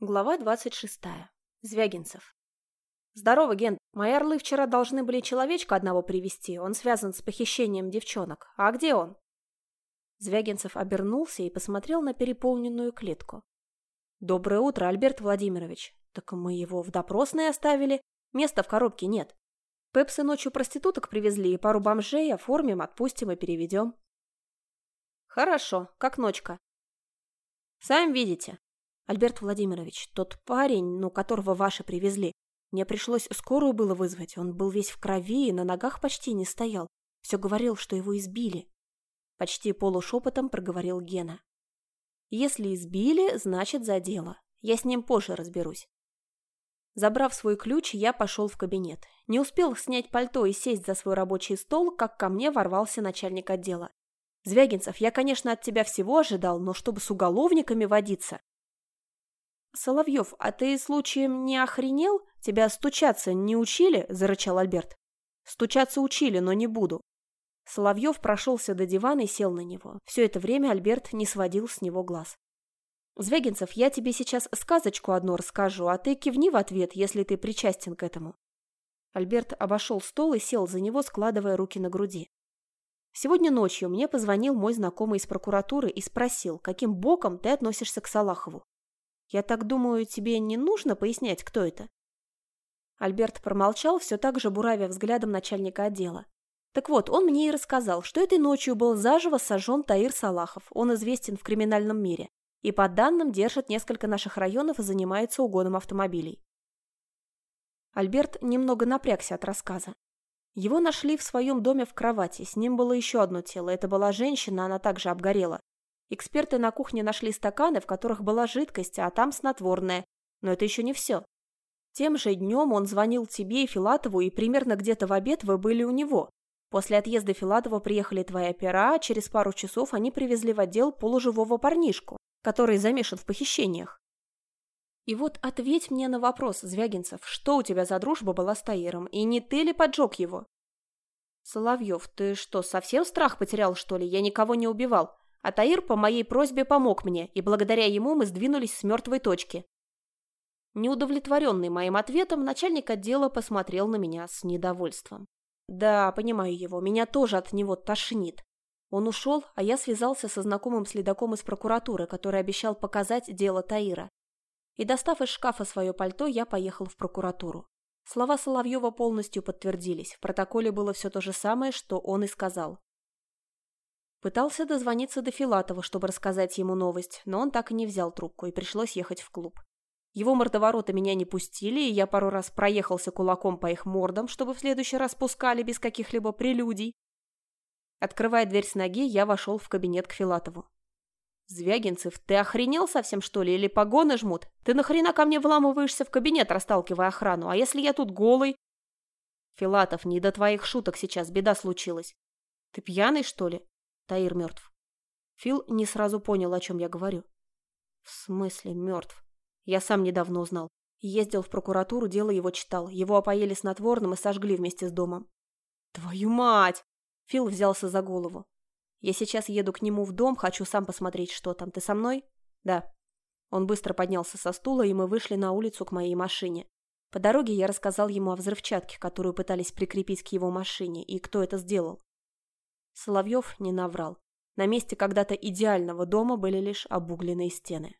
Глава 26. Звягинцев. «Здорово, Ген. Мои орлы вчера должны были человечка одного привести. Он связан с похищением девчонок. А где он?» Звягинцев обернулся и посмотрел на переполненную клетку. «Доброе утро, Альберт Владимирович. Так мы его в допросной оставили. Места в коробке нет. Пепсы ночью проституток привезли и пару бомжей оформим, отпустим и переведем». «Хорошо. Как ночка?» «Сами видите. Альберт Владимирович, тот парень, ну, которого ваши привезли, мне пришлось скорую было вызвать. Он был весь в крови и на ногах почти не стоял. Все говорил, что его избили. Почти полушепотом проговорил Гена. Если избили, значит за дело. Я с ним позже разберусь. Забрав свой ключ, я пошел в кабинет. Не успел снять пальто и сесть за свой рабочий стол, как ко мне ворвался начальник отдела. «Звягинцев, я, конечно, от тебя всего ожидал, но чтобы с уголовниками водиться, «Соловьев, а ты случаем не охренел? Тебя стучаться не учили?» – зарычал Альберт. «Стучаться учили, но не буду». Соловьев прошелся до дивана и сел на него. Все это время Альберт не сводил с него глаз. «Звягинцев, я тебе сейчас сказочку одну расскажу, а ты кивни в ответ, если ты причастен к этому». Альберт обошел стол и сел за него, складывая руки на груди. Сегодня ночью мне позвонил мой знакомый из прокуратуры и спросил, каким боком ты относишься к Салахову. Я так думаю, тебе не нужно пояснять, кто это?» Альберт промолчал, все так же буравя взглядом начальника отдела. Так вот, он мне и рассказал, что этой ночью был заживо сожжен Таир Салахов. Он известен в криминальном мире. И по данным держит несколько наших районов и занимается угоном автомобилей. Альберт немного напрягся от рассказа. Его нашли в своем доме в кровати. С ним было еще одно тело. Это была женщина, она также обгорела. Эксперты на кухне нашли стаканы, в которых была жидкость, а там снотворное. Но это еще не все. Тем же днем он звонил тебе и Филатову, и примерно где-то в обед вы были у него. После отъезда Филатова приехали твои опера, а через пару часов они привезли в отдел полуживого парнишку, который замешан в похищениях. И вот ответь мне на вопрос, Звягинцев, что у тебя за дружба была с Таиром, и не ты ли поджег его? Соловьев, ты что, совсем страх потерял, что ли? Я никого не убивал. А Таир по моей просьбе помог мне, и благодаря ему мы сдвинулись с мертвой точки. Неудовлетворенный моим ответом, начальник отдела посмотрел на меня с недовольством. Да, понимаю его, меня тоже от него тошнит. Он ушел, а я связался со знакомым следаком из прокуратуры, который обещал показать дело Таира. И достав из шкафа свое пальто, я поехал в прокуратуру. Слова Соловьева полностью подтвердились. В протоколе было все то же самое, что он и сказал. Пытался дозвониться до Филатова, чтобы рассказать ему новость, но он так и не взял трубку, и пришлось ехать в клуб. Его мордовороты меня не пустили, и я пару раз проехался кулаком по их мордам, чтобы в следующий раз пускали без каких-либо прелюдий. Открывая дверь с ноги, я вошел в кабинет к Филатову. «Звягинцев, ты охренел совсем, что ли, или погоны жмут? Ты нахрена ко мне вламываешься в кабинет, расталкивая охрану? А если я тут голый?» «Филатов, не до твоих шуток сейчас, беда случилась. Ты пьяный, что ли? Таир мертв. Фил не сразу понял, о чем я говорю. В смысле мертв? Я сам недавно узнал. Ездил в прокуратуру, дело его читал. Его опоели снотворным и сожгли вместе с домом. Твою мать! Фил взялся за голову. Я сейчас еду к нему в дом, хочу сам посмотреть, что там. Ты со мной? Да. Он быстро поднялся со стула, и мы вышли на улицу к моей машине. По дороге я рассказал ему о взрывчатке, которую пытались прикрепить к его машине, и кто это сделал. Соловьев не наврал. На месте когда-то идеального дома были лишь обугленные стены.